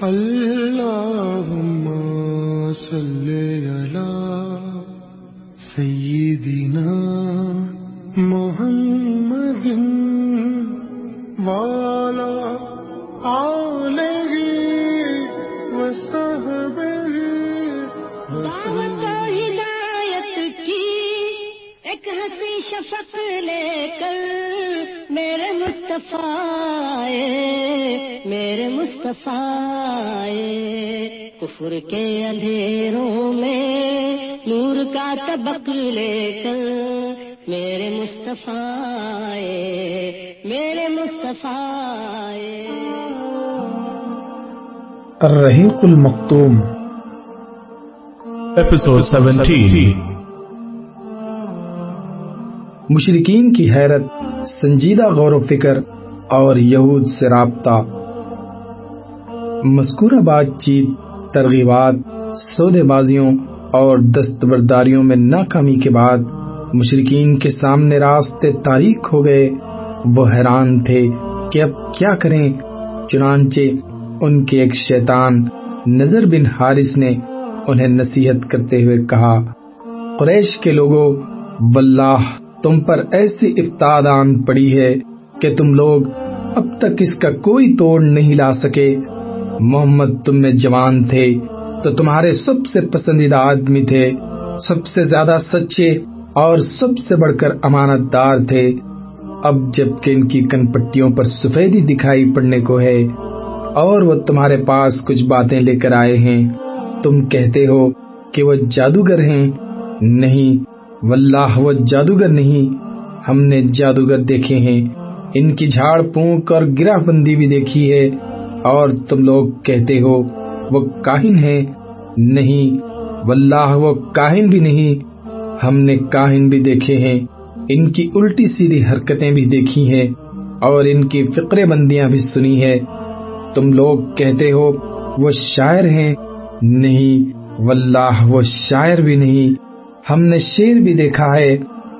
اللهم صل على سيدنا محمد وعلى آله وصحبه دعوت و ہدایت کی ایک ہنسی شفق لے کر میرے مصطفیٰ آئے، میرے مصطفیٰ۔ کفر کے اندھیروں میں نور کا طبق لے کر میرے مصطفیٰ میرے مصطفیٰ۔ الرحیق المختوم Episode 17. مشرقین کی حیرت سنجیدہ غور و فکر اور یہود سے رابطہ مذکورہ بات چیت ترغیبات سودے بازیوں اور دستبرداریوں میں ناکامی کے بعد مشرقین کے سامنے راستے تاریخ ہو گئے۔ وہ حیران تھے کہ اب کیا کریں۔ چنانچہ ان کے ایک شیطان نظر بن حارث نے انہیں نصیحت کرتے ہوئے کہا، قریش کے لوگوں، واللہ، تم پر ایسی افتادان پڑی ہے کہ تم لوگ اب تک اس کا کوئی توڑ نہیں لا سکے۔ محمد تم میں جوان تھے، تو تمہارے سب سے پسندیدہ آدمی تھے، سب سے زیادہ سچے اور سب سے بڑھ کر امانت دار تھے۔ اب جبکہ ان کی کن پٹیوں پر سفیدی دکھائی پڑنے کو ہے اور وہ تمہارے پاس کچھ باتیں لے کر آئے ہیں، تم کہتے ہو کہ وہ جادوگر ہیں۔ نہیں، واللہ وہ جادوگر نہیں، ہم نے جادوگر دیکھے ہیں۔ ان کی جھاڑ پونک اور گرہ بندی بھی دیکھی ہے۔ اور تم لوگ کہتے ہو، وہ کاہن ہے؟ نہیں، واللہ، وہ کاہن بھی نہیں۔ ہم نے کاہن بھی دیکھے ہیں، ان کی الٹی سیدھی حرکتیں بھی دیکھی ہیں، اور ان کی فقرے بندیاں بھی سنی ہے تم لوگ کہتے ہو، وہ شاعر ہیں؟ نہیں، واللہ، وہ شاعر بھی نہیں۔ ہم نے شیر بھی دیکھا ہے،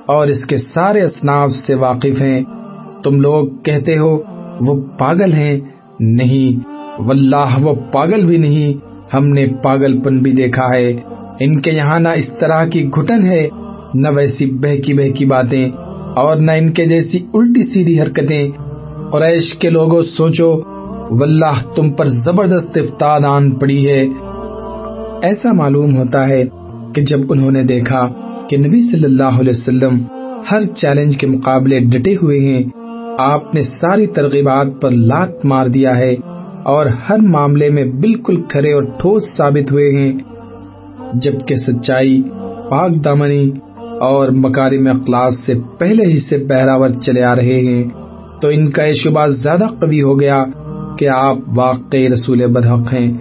اور اس کے سارے اصناف سے واقف ہیں۔ تم لوگ کہتے ہو، وہ پاگل ہیں۔ نہیں۔ واللہ، وہ پاگل بھی نہیں۔ ہم نے پاگل پن بھی دیکھا ہے۔ ان کے یہاں نہ اس طرح کی گھٹن ہے، نہ ویسی بہکی بہکی باتیں اور نہ ان کے جیسی الٹی سیدھی حرکتیں۔ قریش کے لوگوں، سوچو، واللہ، تم پر زبردست افتاد آن پڑی ہے۔ ایسا معلوم ہوتا ہے کہ جب انہوں نے دیکھا کہ نبی صلی اللہ علیہ وسلم ہر چیلنج کے مقابلے ڈٹے ہوئے ہیں آپ نے ساری ترغیبات پر لات مار دیا ہے اور ہر معاملے میں بالکل کھڑے اور ٹھوس ثابت ہوئے ہیں، جبکہ سچائی، پاک دامنی اور مکارم اخلاص سے پہلے ہی سے بہراور چلے آ رہے ہیں۔ تو ان کا یہ شبہ زیادہ قوی ہو گیا کہ آپ واقعی رسول برحق ہیں۔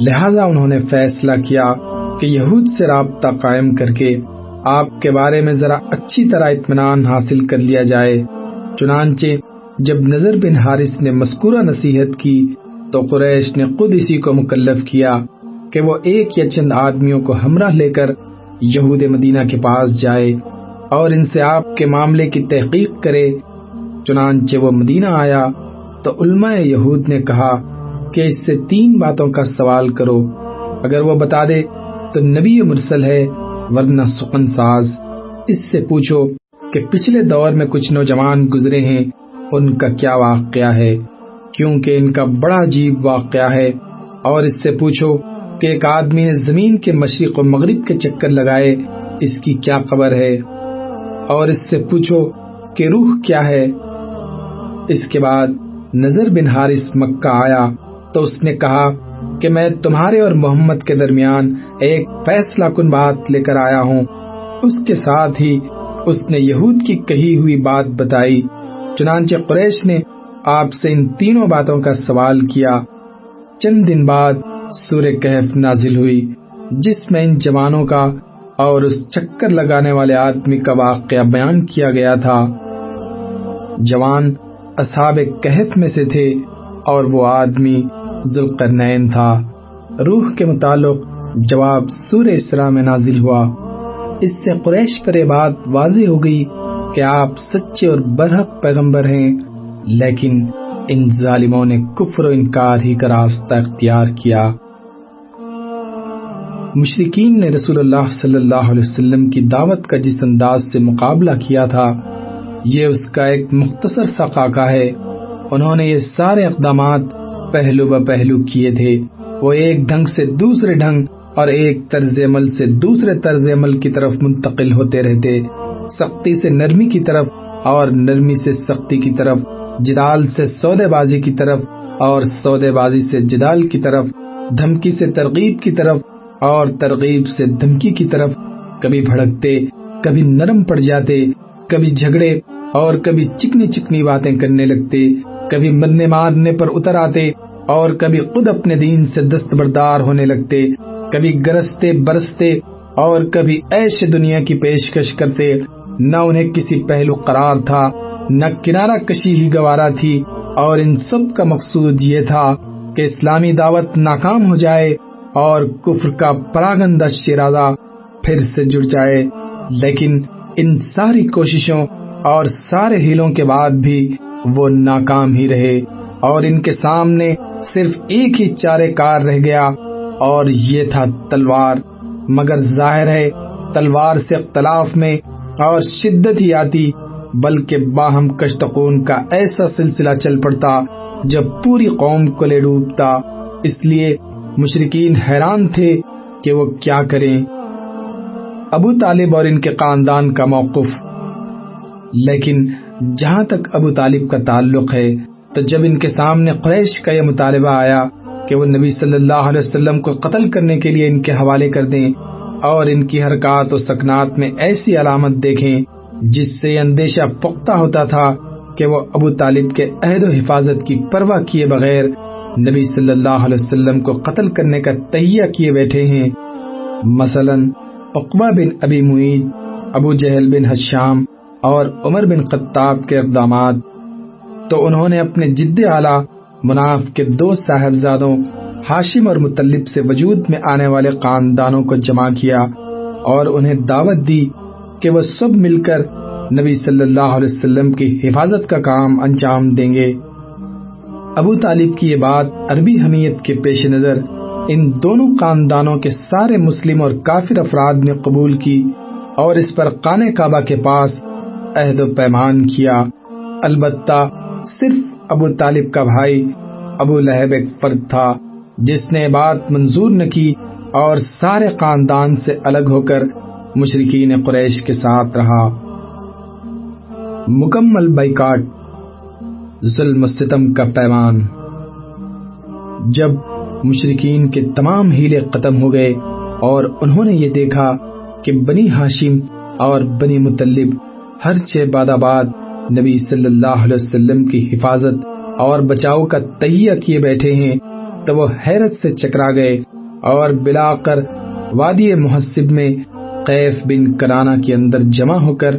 لہذا انہوں نے فیصلہ کیا کہ یہود سے رابطہ قائم کر کے آپ کے بارے میں ذرا اچھی طرح اطمینان حاصل کر لیا جائے۔ چنانچہ جب نظر بن حارث نے مذکورہ نصیحت کی تو قریش نے خود اسی کو مکلف کیا کہ وہ ایک یا چند آدمیوں کو ہمراہ لے کر یہود مدینہ کے پاس جائے اور ان سے آپ کے معاملے کی تحقیق کرے۔ چنانچہ وہ مدینہ آیا تو علماء یہود نے کہا کہ اس سے تین باتوں کا سوال کرو۔ اگر وہ بتا دے تو نبی مرسل ہے ورنہ سخن ساز۔ اس سے پوچھو کہ پچھلے دور میں کچھ نوجوان گزرے ہیں ان کا کیا واقعہ ہے؟ کیونکہ ان کا بڑا عجیب واقعہ ہے۔ اور اس سے پوچھو کہ ایک آدمی نے زمین کے مشرق و مغرب کے چکر لگائے، اس کی کیا خبر ہے؟ اور اس سے پوچھو کہ روح کیا ہے؟ اس کے بعد نظر بن حارث مکہ آیا تو اس نے کہا کہ میں تمہارے اور محمد کے درمیان ایک فیصلہ کن بات لے کر آیا ہوں۔ اس کے ساتھ ہی اس نے یہود کی کہی ہوئی بات بتائی۔ چنانچہ قریش نے آپ سے ان تینوں باتوں کا سوال کیا۔ چند دن بعد سور کہف نازل ہوئی، جس میں ان جوانوں کا اور اس چکر لگانے والے آدمی کا واقعہ بیان کیا گیا تھا۔ جوان اصحاب کہف میں سے تھے اور وہ آدمی ذوالقرنین تھا۔ روح کے متعلق جواب سور اسرا میں نازل ہوا۔ اس سے قریش پر یہ بات واضح ہو گئی کہ آپ سچے اور برحق پیغمبر ہیں، لیکن ان ظالموں نے کفر و انکار ہی کا راستہ اختیار کیا۔ مشرقین نے رسول اللہ صلی اللہ علیہ وسلم کی دعوت کا جس انداز سے مقابلہ کیا تھا، یہ اس کا ایک مختصر سا خاکہ ہے۔ انہوں نے یہ سارے اقدامات پہلو ب پہلو کیے تھے۔ وہ ایک ڈھنگ سے دوسرے ڈھنگ اور ایک طرز عمل سے دوسرے طرز عمل کی طرف منتقل ہوتے رہتے۔ سختی سے نرمی کی طرف اور نرمی سے سختی کی طرف، جدال سے سودے بازی کی طرف اور سودے بازی سے جدال کی طرف، دھمکی سے ترغیب کی طرف اور ترغیب سے دھمکی کی طرف۔ کبھی بھڑکتے، کبھی نرم پڑ جاتے، کبھی جھگڑے اور کبھی چکنی چکنی باتیں کرنے لگتے۔ کبھی مرنے مارنے پر اتر آتے اور کبھی خود اپنے دین سے دستبردار ہونے لگتے۔ کبھی گرستے، برستے اور کبھی ایش دنیا کی پیشکش کرتے۔ نہ انہیں کسی پہلو قرار تھا، نہ کنارہ کشی ہی گوارا تھی، اور ان سب کا مقصود یہ تھا کہ اسلامی دعوت ناکام ہو جائے اور کفر کا پراگندہ شرازہ پھر سے جڑ جائے۔ لیکن ان ساری کوششوں اور سارے ہیلوں کے بعد بھی وہ ناکام ہی رہے، اور ان کے سامنے صرف ایک ہی چارے کار رہ گیا، اور یہ تھا تلوار۔ مگر ظاہر ہے، تلوار سے اختلاف میں اور شدت ہی آتی بلکہ باہم کشتقون کا ایسا سلسلہ چل پڑتا جب پوری قوم کو لے ڈوبتا۔ اس لیے مشرقین حیران تھے کہ وہ کیا کریں۔ ابو طالب اور ان کے خاندان کا موقف۔ لیکن جہاں تک ابو طالب کا تعلق ہے، تو جب ان کے سامنے قریش کا یہ مطالبہ آیا کہ وہ نبی صلی اللہ علیہ وسلم کو قتل کرنے کے لیے ان کے حوالے کر دیں اور ان کی حرکات و سکنات میں ایسی علامت دیکھیں جس سے اندیشہ پختہ ہوتا تھا کہ وہ ابو طالب کے عہد و حفاظت کی پرواہ کیے بغیر نبی صلی اللہ علیہ وسلم کو قتل کرنے کا تہیہ کیے بیٹھے ہیں۔ مثلا اقبا بن ابی معید ابو جہل بن حشام اور عمر بن خطاب کے اقدامات۔ تو انہوں نے اپنے جد اعلی مناف کے دو صاحبزادوں ہاشم اور مطلب سے وجود میں آنے والے خاندانوں کو جمع کیا اور انہیں دعوت دی کہ وہ سب مل کر نبی صلی اللہ علیہ وسلم کی حفاظت کا کام انجام دیں گے۔ ابو طالب کی یہ بات عربی حمیت کے پیش نظر ان دونوں خاندانوں کے سارے مسلم اور کافر افراد نے قبول کی اور اس پر قانے کعبہ کے پاس عہد و پیمان کیا۔ البتہ صرف ابو طالب کا بھائی ابو لہب ایک فرد تھا۔ جس نے بات منظور نہ کی اور سارے خاندان سے الگ ہو کر مشرقین قریش کے ساتھ رہا۔ مکمل بائیکاٹ ظلم و ستم کا پیمان۔ جب مشرقین کے تمام ہیلے ختم ہو گئے اور انہوں نے یہ دیکھا کہ بنی ہاشم اور بنی مطلب ہر چھ باد آباد نبی صلی اللہ علیہ وسلم کی حفاظت اور بچاؤ کا تہیہ کیے بیٹھے ہیں تو وہ حیرت سے چکرا گئے اور بلا کر وادی محسب میں قیف بن کرانا کے اندر جمع ہو کر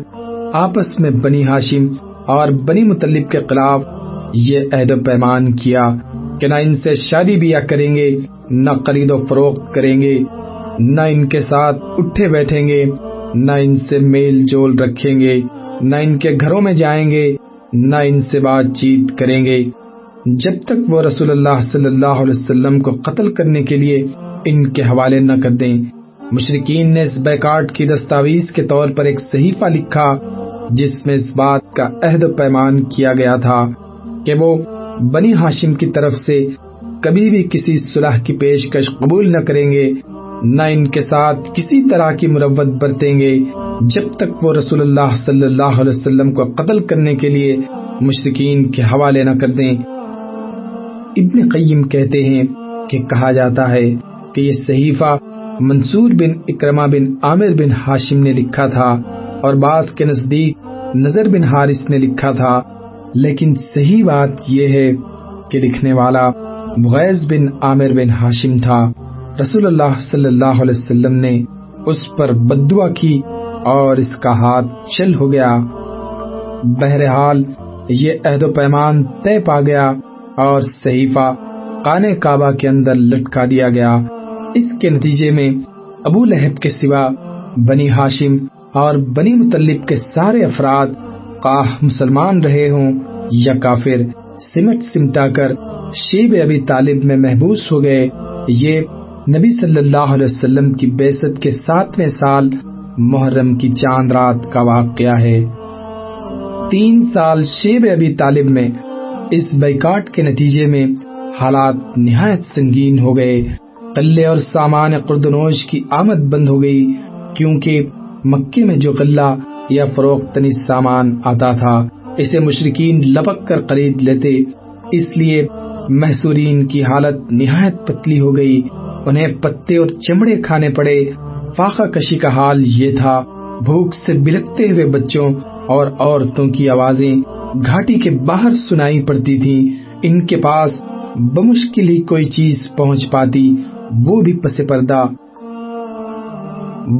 آپس میں بنی ہاشم اور بنی مطلب کے خلاف یہ عہد و پیمان کیا کہ نہ ان سے شادی بیاہ کریں گے، نہ خرید و فروخت کریں گے، نہ ان کے ساتھ اٹھے بیٹھیں گے، نہ ان سے میل جول رکھیں گے، نہ ان کے گھروں میں جائیں گے، نہ ان سے بات چیت کریں گے۔ جب تک وہ رسول اللہ صلی اللہ علیہ وسلم کو قتل کرنے کے لیے ان کے حوالے نہ کر دیں مشرقین نے اس بیکارٹ کی دستاویز کے طور پر ایک صحیفہ لکھا، جس میں اس بات کا عہد و پیمان کیا گیا تھا کہ وہ بنی ہاشم کی طرف سے کبھی بھی کسی صلح کی پیشکش قبول نہ کریں گے، نہ ان کے ساتھ کسی طرح کی مروت برتیں گے۔ جب تک وہ رسول اللہ صلی اللہ علیہ وسلم کو قتل کرنے کے لیے مشرقین کے حوالے نہ کر دیں ابن قیم کہتے ہیں کہ کہا جاتا ہے کہ یہ صحیفہ منصور بن اکرما بن عامر بن ہاشم نے لکھا تھا اور بعض کے نزدیک نظر بن حارث نے لکھا تھا۔ لیکن صحیح بات یہ ہے کہ لکھنے والا مغیز بن عامر بن ہاشم تھا۔ رسول اللہ صلی اللہ علیہ وسلم نے اس پر بدعا کی اور اس کا ہاتھ چل ہو گیا۔ بہرحال یہ عہد و پیمان طے پا گیا۔ اور صحیفہ کانے کعبہ کے اندر لٹکا دیا گیا۔ اس کے نتیجے میں ابو لہب کے سوا بنی ہاشم اور بنی مطلب کے سارے افراد مسلمان رہے ہوں یا کافر سمٹ سمٹا کر شیب ابی طالب میں محبوس ہو گئے، یہ نبی صلی اللہ علیہ وسلم کی بیست کے ساتویں سال محرم کی چاند رات کا واقعہ ہے۔ تین سال شیب ابی طالب میں اس بیکاٹ کے نتیجے میں حالات نہایت سنگین ہو گئے۔ قلے اور سامان قردنوش کی آمد بند ہو گئی، کیونکہ مکے میں جو غلہ یا فروختنی سامان آتا تھا، اسے مشرقین لپک کر خرید لیتے، اس لیے محسورین کی حالت نہایت پتلی ہو گئی۔ انہیں پتے اور چمڑے کھانے پڑے۔ فاقہ کشی کا حال یہ تھا، بھوک سے بلکتے ہوئے بچوں اور عورتوں کی آوازیں۔ گھاٹی کے باہر سنائی پڑتی تھی، ان کے پاس بمشکل ہی کوئی چیز پہنچ پاتی، وہ بھی پس پردہ۔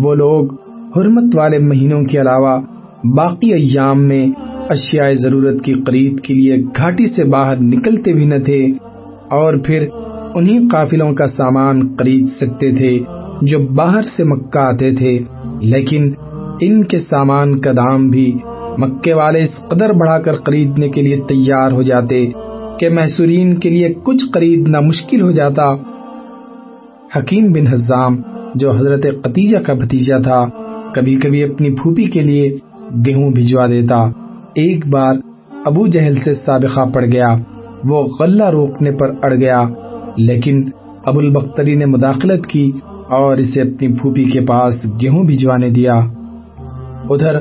وہ لوگ حرمت والے مہینوں کے علاوہ باقی ایام میں اشیاء ضرورت کی خرید کے لیے گھاٹی سے باہر نکلتے بھی نہ تھے، اور پھر انہیں قافلوں کا سامان خرید سکتے تھے جو باہر سے مکہ آتے تھے، لیکن ان کے سامان کا دام بھی مکے والے اس قدر بڑھا کر خریدنے کے لیے تیار ہو جاتے کہ محسورین کے لیے کچھ خریدنا مشکل ہو جاتا۔ حکیم بن حزام، جو حضرت قتیجہ کا بھتیجا تھا، کبھی کبھی اپنی پھوپھی کے لیے گیہوں بھجوا دیتا۔ ایک بار ابو جہل سے سابقہ پڑ گیا۔ وہ غلہ روکنے پر اڑ گیا، لیکن ابو البختری نے مداخلت کی اور اسے اپنی پھوپھی کے پاس گیہوں بھجوانے دیا۔ ادھر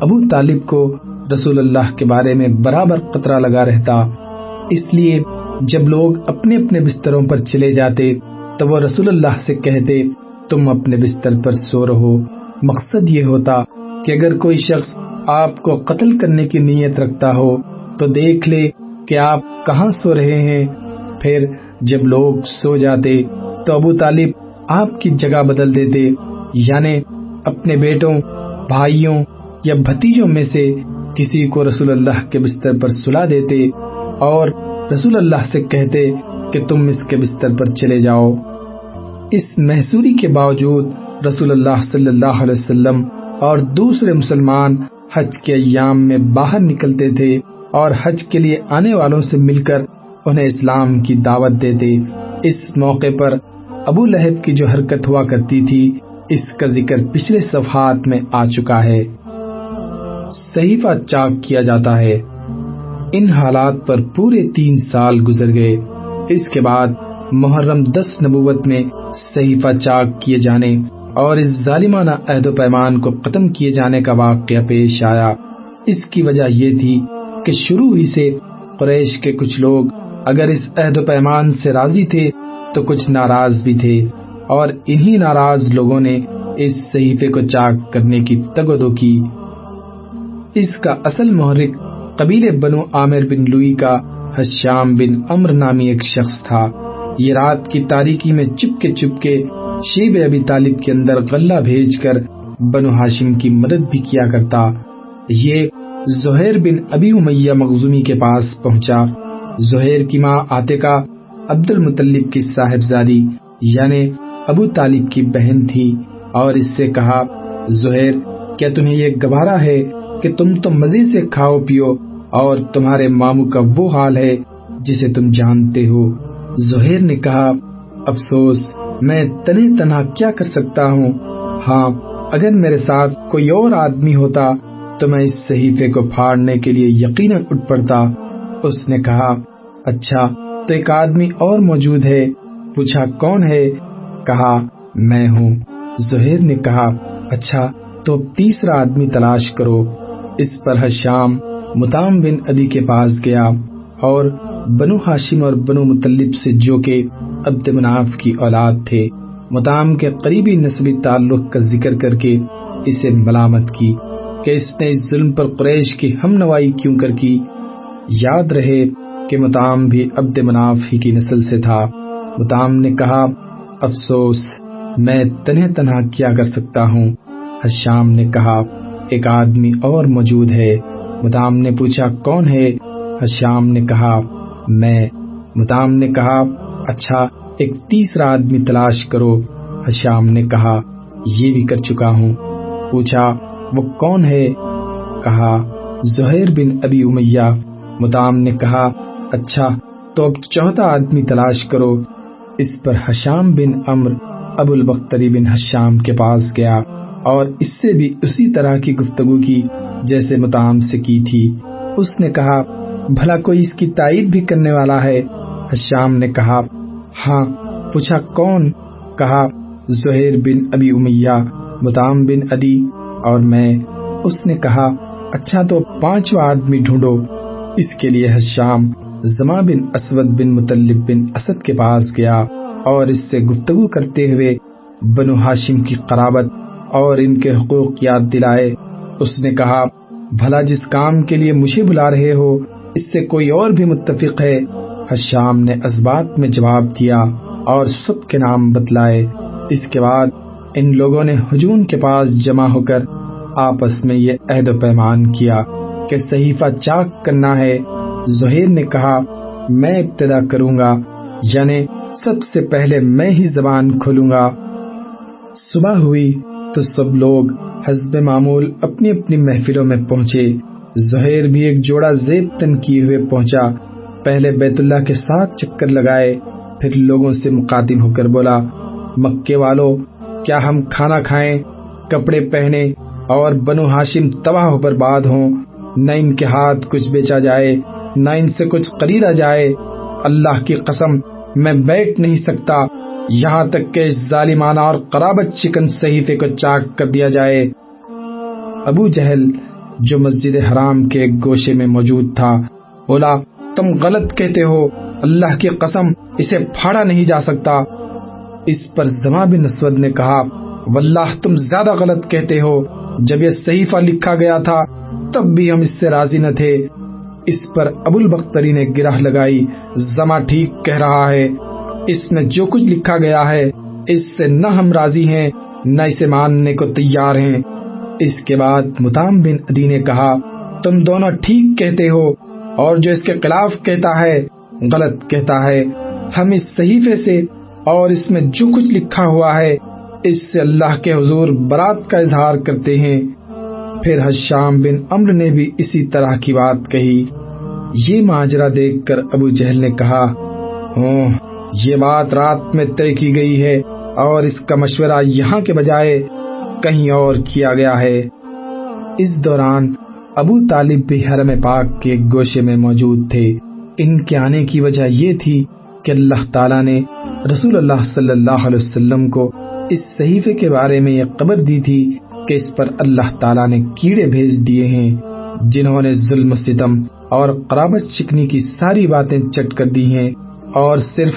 ابو طالب کو رسول اللہ کے بارے میں برابر قطرہ لگا رہتا۔ اس لیے جب لوگ اپنے اپنے بستروں پر چلے جاتے تو وہ رسول اللہ سے کہتے، تم اپنے بستر پر سو رہو۔ مقصد یہ ہوتا کہ اگر کوئی شخص آپ کو قتل کرنے کی نیت رکھتا ہو تو دیکھ لے کہ آپ کہاں سو رہے ہیں۔ پھر جب لوگ سو جاتے تو ابو طالب آپ کی جگہ بدل دیتے یعنی اپنے بیٹوں، بھائیوں یا بھتیجوں میں سے کسی کو رسول اللہ کے بستر پر سلا دیتے اور رسول اللہ سے کہتے کہ تم اس کے بستر پر چلے جاؤ۔ اس محسوری کے باوجود رسول اللہ صلی اللہ علیہ وسلم اور دوسرے مسلمان حج کے ایام میں باہر نکلتے تھے اور حج کے لیے آنے والوں سے مل کر انہیں اسلام کی دعوت دیتے۔ اس موقع پر ابو لہب کی جو حرکت ہوا کرتی تھی، اس کا ذکر پچھلے صفحات میں آ چکا ہے۔ صحیفہ چاک کیا جاتا ہے۔ ان حالات پر پورے تین سال گزر گئے۔ اس کے بعد محرم دس نبوت میں صحیفہ چاک کیے جانے اور اس ظالمانہ عہد و پیمان کو ختم کیے جانے کا واقعہ پیش آیا۔ اس کی وجہ یہ تھی کہ شروع ہی سے قریش کے کچھ لوگ اگر اس عہد و پیمان سے راضی تھے تو کچھ ناراض بھی تھے اور انہی ناراض لوگوں نے اس صحیفے کو چاک کرنے کی تگودو کی۔ اس کا اصل محرک قبیل بنو عامر بن لوئی کا حشام بن امر نامی ایک شخص تھا۔ یہ رات کی تاریکی میں چپ کے چپ کے شیب ابی طالب کے اندر غلہ بھیج کر بنو ہاشم کی مدد بھی کیا کرتا۔ یہ زہیر بن ابی امیہ مغزومی کے پاس پہنچا۔ زہیر کی ماں آتے کا عبد المطلب کی صاحبزادی یعنی ابو طالب کی بہن تھی اور اس سے کہا، زہیر، کیا تمہیں یہ گوارا ہے کہ تم تو مزے سے کھاؤ پیو اور تمہارے مامو کا وہ حال ہے جسے تم جانتے ہو۔ زہیر نے کہا، افسوس، میں تنہ تنہا کیا کر سکتا ہوں؟ ہاں اگر میرے ساتھ کوئی اور آدمی ہوتا تو میں اس صحیفے کو پھاڑنے کے لیے یقیناً اٹھ پڑتا۔ اس نے کہا اچھا تو ایک آدمی اور موجود ہے۔ پوچھا، کون ہے؟ کہا، میں ہوں۔ زہیر نے کہا اچھا تو تیسرا آدمی تلاش کرو۔ اس پر حشام متام بن ادی کے پاس گیا اور بنو ہاشم اور بنو مطلب سے جو کہ عبد مناف کی اولاد تھے متام کے قریبی نسبی تعلق کا ذکر کر کے اسے ملامت کی کہ اس نے اس ظلم پر قریش کی ہم نوائی کیوں کر کی؟ یاد رہے کہ متام بھی عبد مناف ہی کی نسل سے تھا۔ متام نے کہا، افسوس، میں تنہ تنہا کیا کر سکتا ہوں؟ حشام نے کہا ایک آدمی اور موجود ہے۔ متام نے پوچھا، کون ہے؟ حشام نے کہا، میں. متام نے کہا اچھا ایک تیسرا آدمی تلاش کرو. حشام نے کہا، یہ بھی کر چکا ہوں. پوچھا، وہ کون ہے؟ کہا، زہیر بن ابی امیہ. متام نے کہا اچھا تو اب چوتھا آدمی تلاش کرو. اس پر حشام بن امر ابو البختری بن حشام کے پاس گیا۔ اور اس سے بھی اسی طرح کی گفتگو کی جیسے متام سے کی تھی۔ اس نے کہا، بھلا کوئی اس کی تائید بھی کرنے والا ہے؟ حشام نے کہا ہاں پوچھا کون؟ کہا، زہیر بن ابی امیہ متام بن ادی اور میں، اس نے کہا اچھا تو پانچواں آدمی ڈھونڈو۔ اس کے لیے حشام زما بن اسود بن مطلب بن اسد کے پاس گیا اور اس سے گفتگو کرتے ہوئے بنو ہاشم کی قرابت اور ان کے حقوق یاد دلائے۔ اس نے کہا، بھلا جس کام کے لیے مجھے بلا رہے ہو، اس سے کوئی اور بھی متفق ہے؟ حشام نے اسبات میں جواب دیا اور سب کے نام بتلائے۔ اس کے بعد ان لوگوں نے ہجون کے پاس جمع ہو کر آپس میں یہ عہد و پیمان کیا کہ صحیفہ چاک کرنا ہے۔ زہیر نے کہا، میں ابتدا کروں گا یعنی سب سے پہلے میں ہی زبان کھولوں گا۔ صبح ہوئی۔ تو سب لوگ حزب معمول اپنی اپنی محفلوں میں پہنچے۔ زہیر بھی ایک جوڑا زیب تن کیے ہوئے پہنچا۔ پہلے بیت اللہ کے ساتھ چکر لگائے، پھر لوگوں سے مقاتم ہو کر بولا، مکے والو، کیا ہم کھانا کھائیں، کپڑے پہنے اور بنو ہاشم تباہ ہو برباد ہوں؟ نہ ان کے ہاتھ کچھ بیچا جائے، نہ ان سے کچھ خریدا جائے۔ اللہ کی قسم، میں بیٹھ نہیں سکتا۔ یہاں تک کہ ظالمانہ اور قرابت چکن صحیفے کو چاک کر دیا جائے۔ ابو جہل جو مسجد حرام کے ایک گوشے میں موجود تھا، بولا، تم غلط کہتے ہو، اللہ کی قسم، اسے پھاڑا نہیں جا سکتا۔ اس پر زما بن اسود نے کہا، واللہ، تم زیادہ غلط کہتے ہو۔ جب یہ صحیفہ لکھا گیا تھا، تب بھی ہم اس سے راضی نہ تھے۔ اس پر ابو البختری نے گرہ لگائی۔ زما ٹھیک کہہ رہا ہے۔ اس میں جو کچھ لکھا گیا ہے، اس سے نہ ہم راضی ہیں، نہ اسے ماننے کو تیار ہیں۔ اس کے بعد متام بن ادی نے کہا، تم دونوں ٹھیک کہتے ہو، اور جو اس کے خلاف کہتا ہے، غلط کہتا ہے۔ ہم اس صحیفے سے اور اس میں جو کچھ لکھا ہوا ہے، اس سے اللہ کے حضور برات کا اظہار کرتے ہیں۔ پھر حشام بن امر نے بھی اسی طرح کی بات کہی۔ یہ ماجرا دیکھ کر ابو جہل نے کہا یہ بات رات میں طے کی گئی ہے اور اس کا مشورہ یہاں کے بجائے کہیں اور کیا گیا ہے۔ اس دوران ابو طالب بھی حرم پاک کے گوشے میں موجود تھے۔ ان کے آنے کی وجہ یہ تھی کہ اللہ تعالیٰ نے رسول اللہ صلی اللہ علیہ وسلم کو اس صحیفے کے بارے میں یہ خبر دی تھی کہ اس پر اللہ تعالیٰ نے کیڑے بھیج دیے ہیں، جنہوں نے ظلم ستم اور قرابت چکنی کی ساری باتیں چٹ کر دی ہیں اور صرف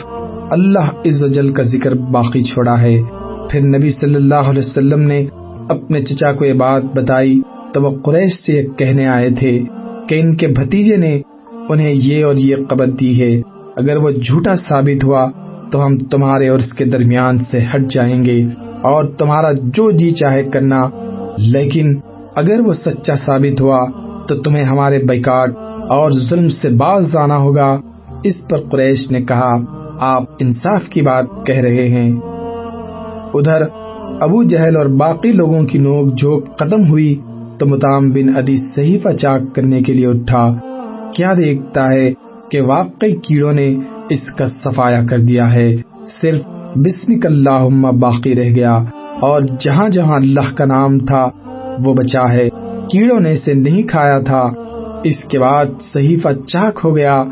اللہ عز و جل کا ذکر باقی چھوڑا ہے۔ پھر نبی صلی اللہ علیہ وسلم نے اپنے چچا کو یہ بات بتائی۔ تو وہ قریش سے کہنے آئے تھے کہ ان کے بھتیجے نے انہیں یہ اور یہ خبر دی ہے۔ اگر وہ جھوٹا ثابت ہوا تو ہم تمہارے اور اس کے درمیان سے ہٹ جائیں گے اور تمہارا جو جی چاہے کرنا۔ لیکن اگر وہ سچا ثابت ہوا تو تمہیں ہمارے بیکاٹ اور ظلم سے باز آنا ہوگا۔ اس پر قریش نے کہا آپ انصاف کی بات کہہ رہے ہیں۔ ادھر، ابو جہل اور باقی لوگوں کی نوک جھوک ختم ہوئی تو متام بن ادی صحیفہ چاک کرنے کے لیے اٹھا۔ کیا دیکھتا ہے کہ واقعی کیڑوں نے اس کا صفایا کر دیا ہے؟ صرف بسمک اللہ باقی رہ گیا اور جہاں جہاں اللہ کا نام تھا، وہ بچا ہے۔ کیڑوں نے اسے نہیں کھایا تھا۔ اس کے بعد صحیفہ چاک ہو گیا۔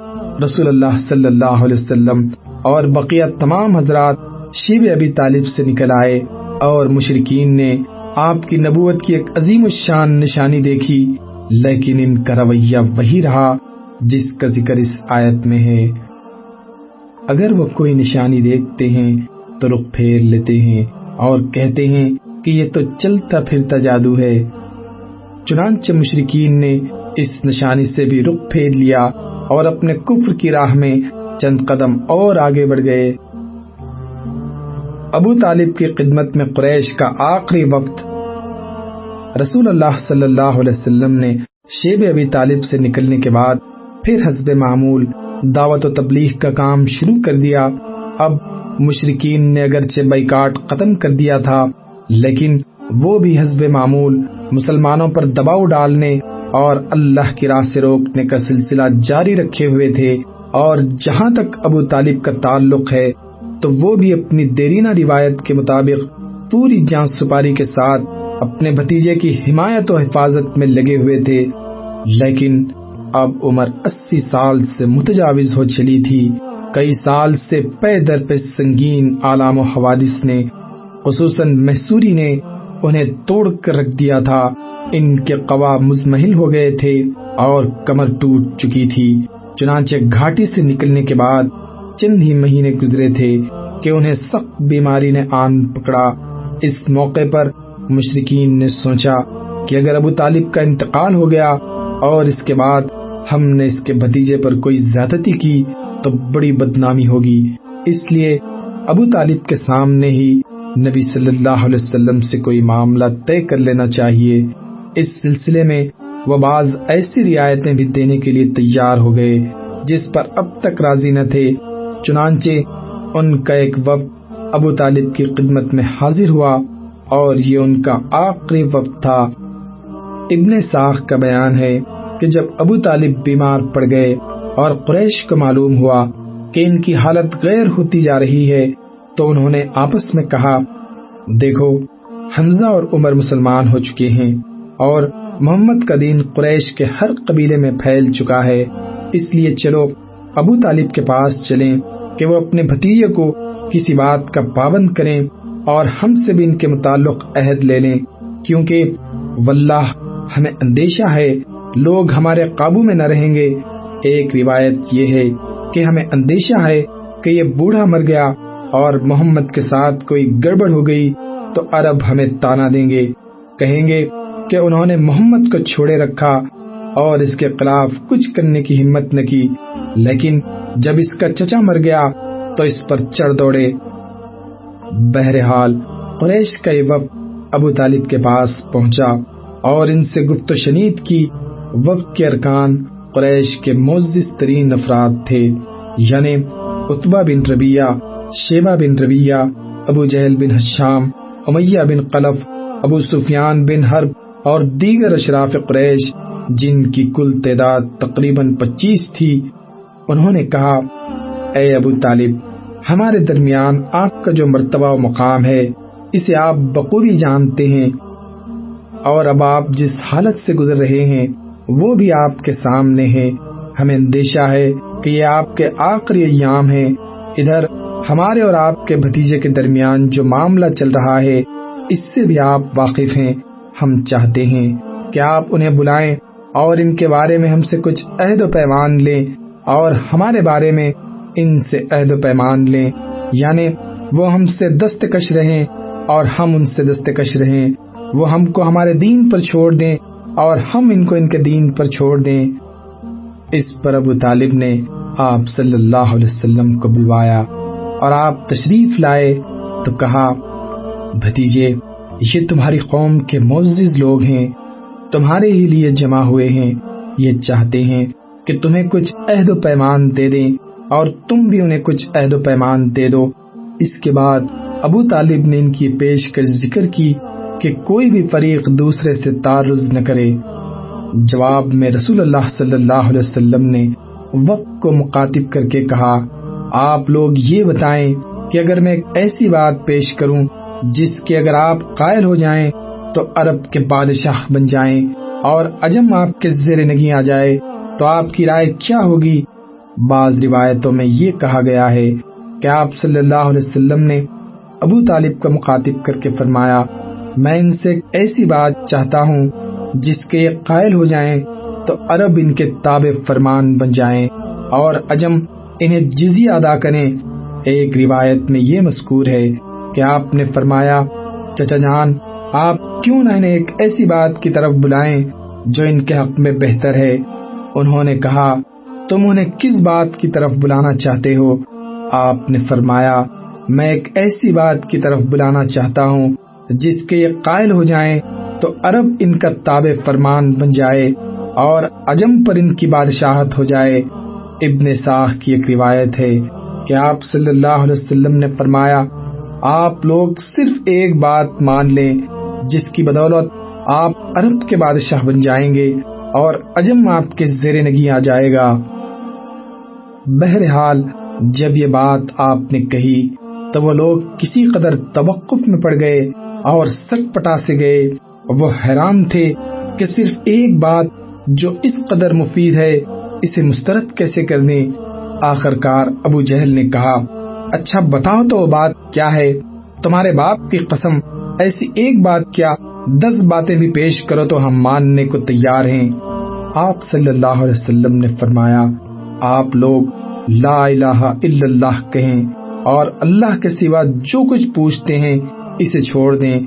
رسول اللہ صلی اللہ علیہ وسلم اور بقیہ تمام حضرات شیب ابی طالب سے نکل آئے اور مشرقین نے آپ کی نبوت کی ایک عظیم الشان نشانی دیکھی، لیکن ان کا رویہ وہی رہا جس کا ذکر اس آیت میں ہے۔ اگر وہ کوئی نشانی دیکھتے ہیں تو رخ پھیر لیتے ہیں اور کہتے ہیں کہ یہ تو چلتا پھرتا جادو ہے۔ چنانچہ مشرقین نے اس نشانی سے بھی رخ پھیر لیا اور اپنے کفر کی راہ میں چند قدم اور آگے بڑھ گئے۔ ابو طالب کی خدمت میں قریش کا آخری وقت۔ رسول اللہ صلی اللہ علیہ وسلم نے شیب ابی طالب سے نکلنے کے بعد پھر حسب معمول دعوت و تبلیغ کا کام شروع کر دیا۔ اب مشرقین نے اگرچہ بائیکاٹ ختم کر دیا تھا، لیکن وہ بھی حسب معمول مسلمانوں پر دباؤ ڈالنے اور اللہ کی راہ سے روکنے کا سلسلہ جاری رکھے ہوئے تھے۔ اور جہاں تک ابو طالب کا تعلق ہے، تو وہ بھی اپنی دیرینہ روایت کے مطابق پوری جان سپاری کے ساتھ اپنے بھتیجے کی حمایت و حفاظت میں لگے ہوئے تھے۔ لیکن اب عمر اسی سال سے متجاوز ہو چلی تھی۔ کئی سال سے پے در پہ سنگین عالم و حوادث نے، خصوصاً محسوری نے، انہیں توڑ کر رکھ دیا تھا۔ ان کے قوا مزمحل ہو گئے تھے اور کمر ٹوٹ چکی تھی۔ چنانچہ گھاٹی سے نکلنے کے بعد چند ہی مہینے گزرے تھے کہ انہیں سخت بیماری نے آن پکڑا۔ اس موقع پر مشرقین نے سوچا کہ اگر ابو طالب کا انتقال ہو گیا اور اس کے بعد ہم نے اس کے بھتیجے پر کوئی زیادتی کی تو بڑی بدنامی ہوگی۔ اس لیے ابو طالب کے سامنے ہی نبی صلی اللہ علیہ وسلم سے کوئی معاملہ طے کر لینا چاہیے۔ اس سلسلے میں وہ بعض ایسی رعایتیں بھی دینے کے لیے تیار ہو گئے جس پر اب تک راضی نہ تھے۔ چنانچہ ان کا ایک وقت ابو طالب کی خدمت میں حاضر ہوا اور یہ ان کا آخری وقت تھا۔ ابن ساخ کا بیان ہے کہ جب ابو طالب بیمار پڑ گئے اور قریش کو معلوم ہوا کہ ان کی حالت غیر ہوتی جا رہی ہے، تو انہوں نے آپس میں کہا، دیکھو، حمزہ اور عمر مسلمان ہو چکے ہیں اور محمد کا دین قریش کے ہر قبیلے میں پھیل چکا ہے۔ اس لیے چلو، ابو طالب کے پاس چلیں کہ وہ اپنے بھتیجے کو کسی بات کا پابند کریں اور ہم سے بھی ان کے متعلق عہد لے لیں۔ کیونکہ واللہ ہمیں اندیشہ ہے، لوگ ہمارے قابو میں نہ رہیں گے۔ ایک روایت یہ ہے کہ ہمیں اندیشہ ہے کہ یہ بوڑھا مر گیا اور محمد کے ساتھ کوئی گڑبڑ ہو گئی تو عرب ہمیں تانا دیں گے۔ کہیں گے کہ انہوں نے محمد کو چھوڑے رکھا اور اس کے خلاف کچھ کرنے کی ہمت نہ کی۔ لیکن جب اس کا چچا مر گیا تو اس پر چڑھ دوڑے۔ بہرحال قریش کا یہ وقت ابو طالب کے پاس پہنچا اور ان سے گفت و شنید کی۔ وقت کے ارکان قریش کے معزز ترین افراد تھے یعنی اتبا بن ربیہ شیبہ بن ربیہ ابو جہل بن حشام، امیہ بن قلف، ابو سفیان بن حرب اور دیگر اشراف قریش جن کی کل تعداد تقریباً پچیس تھی، انہوں نے کہا، اے ابو طالب، ہمارے درمیان آپ کا جو مرتبہ و مقام ہے، اسے آپ بقوری جانتے ہیں۔ اور اب آپ جس حالت سے گزر رہے ہیں، وہ بھی آپ کے سامنے ہے۔ ہمیں اندیشہ ہے کہ یہ آپ کے آخری ایام ہیں۔ ادھر، ہمارے اور آپ کے بھتیجے کے درمیان جو معاملہ چل رہا ہے، اس سے بھی آپ واقف ہیں۔ ہم چاہتے ہیں کہ آپ انہیں بلائیں اور ان کے بارے میں ہم سے کچھ عہد و پیمان لیں اور ہمارے بارے میں ان سے عہد و پیمان لیں۔ یعنی وہ ہم سے دستکش رہیں اور ہم ان سے دستکش رہیں۔ وہ ہم کو ہمارے دین پر چھوڑ دیں اور ہم ان کو ان کے دین پر چھوڑ دیں۔ اس پر ابو طالب نے آپ صلی اللہ علیہ وسلم کو بلوایا اور آپ تشریف لائے تو کہا، بھتیجے یہ تمہاری قوم کے معزز لوگ ہیں، تمہارے ہی لیے جمع ہوئے ہیں، یہ چاہتے ہیں کہ تمہیں کچھ عہد و پیمان دے دیں، اور تم بھی انہیں کچھ عہد و پیمان دے دو۔ اس کے بعد ابو طالب نے ان کی پیش کر ذکر کی کہ کوئی بھی فریق دوسرے سے تعرض نہ کرے۔ جواب میں رسول اللہ صلی اللہ علیہ وسلم نے وقت کو مخاطب کر کے کہا، آپ لوگ یہ بتائیں کہ اگر میں ایک ایسی بات پیش کروں جس کے اگر آپ قائل ہو جائیں تو عرب کے بادشاہ بن جائیں اور عجم آپ کے زیر نگی آ جائے تو آپ کی رائے کیا ہوگی؟ بعض روایتوں میں یہ کہا گیا ہے کہ آپ صلی اللہ علیہ وسلم نے ابو طالب کو مخاطب کر کے فرمایا، میں ان سے ایسی بات چاہتا ہوں جس کے یہ قائل ہو جائیں تو عرب ان کے تابع فرمان بن جائیں اور عجم انہیں جزیہ ادا کریں۔ ایک روایت میں یہ مذکور ہے کہ آپ نے فرمایا، چچا جان، آپ کیوں نہ انہیں ایک ایسی بات کی طرف بلائیں جو ان کے حق میں بہتر ہے؟ انہوں نے کہا، تم انہیں کس بات کی طرف بلانا چاہتے ہو؟ آپ نے فرمایا، میں ایک ایسی بات کی طرف بلانا چاہتا ہوں، جس کے یہ قائل ہو جائیں تو عرب ان کا تابع فرمان بن جائے اور عجم پر ان کی بادشاہت ہو جائے۔ ابن ساخ کی ایک روایت ہے کہ آپ صلی اللہ علیہ وسلم نے فرمایا آپ لوگ صرف ایک بات مان لیں، جس کی بدولت آپ عرب کے بادشاہ بن جائیں گے اور عجم آپ کے زیر نگی آ جائے گا۔ بہرحال، جب یہ بات آپ نے کہی، تو وہ لوگ کسی قدر توقف میں پڑ گئے اور سٹ پٹا سے گئے۔ وہ حیران تھے کہ صرف ایک بات جو اس قدر مفید ہے، اسے مسترد کیسے کرنے؟ آخر کار ابو جہل نے کہا اچھا بتاؤ تو بات کیا ہے؟ تمہارے باپ کی قسم، ایسی ایک بات کیا؟ دس باتیں بھی پیش کرو تو ہم ماننے کو تیار ہیں۔ آپ صلی اللہ علیہ وسلم نے فرمایا، آپ لوگ لا الہ الا اللہ کہیں اور اللہ کے سوا جو کچھ پوچھتے ہیں اسے چھوڑ دیں۔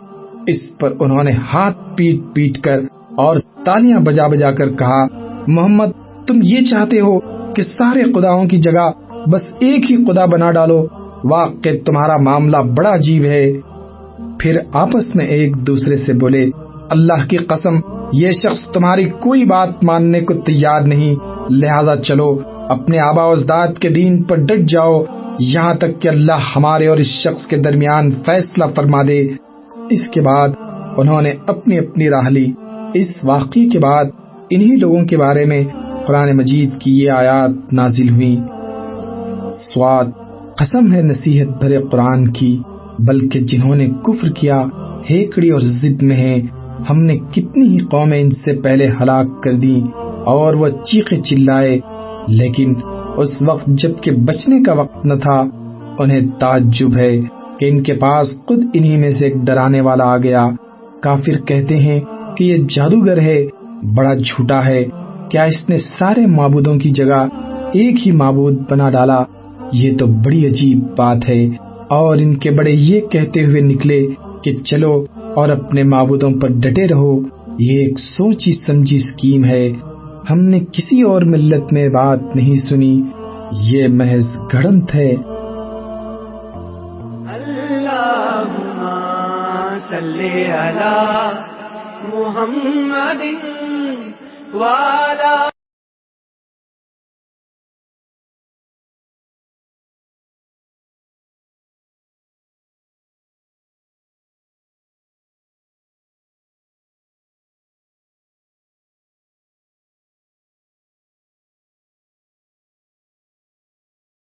اس پر انہوں نے ہاتھ پیٹ پیٹ کر اور تالیاں بجا بجا کر کہا، محمد، تم یہ چاہتے ہو کہ سارے خداؤں کی جگہ بس ایک ہی خدا بنا ڈالو۔ واقع تمہارا معاملہ بڑا عجیب ہے۔ پھر آپس میں ایک دوسرے سے بولے، اللہ کی قسم، یہ شخص تمہاری کوئی بات ماننے کو تیار نہیں۔ لہذا چلو، اپنے آبا اجداد کے دین پر ڈٹ جاؤ۔ یہاں تک کہ اللہ ہمارے اور اس شخص کے درمیان فیصلہ فرما دے۔ اس کے بعد انہوں نے اپنی اپنی راہ لی۔ اس واقعے کے بعد انہی لوگوں کے بارے میں قرآن مجید کی یہ آیات نازل ہوئی سواد قسم ہے نصیحت بھرے قرآن کی، بلکہ جنہوں نے کفر کیا، ہیکڑی اور ضد میں ہیں۔ ہم نے کتنی ہی قومیں ان سے پہلے ہلاک کر دی اور وہ چیخے چلائے، لیکن اس وقت جبکہ بچنے کا وقت نہ تھا، انہیں تعجب ہے کہ ان کے پاس خود انہی میں سے ایک ڈرانے والا آ گیا۔ کافر کہتے ہیں کہ یہ جادوگر ہے، بڑا جھوٹا ہے۔ کیا اس نے سارے معبودوں کی جگہ ایک ہی معبود بنا ڈالا؟ یہ تو بڑی عجیب بات ہے۔ اور ان کے بڑے یہ کہتے ہوئے نکلے کہ چلو اور اپنے معبودوں پر ڈٹے رہو۔ یہ ایک سوچی سمجھی اسکیم ہے۔ ہم نے کسی اور ملت میں بات نہیں سنی۔ یہ محض گڑنت ہے۔ محمد والا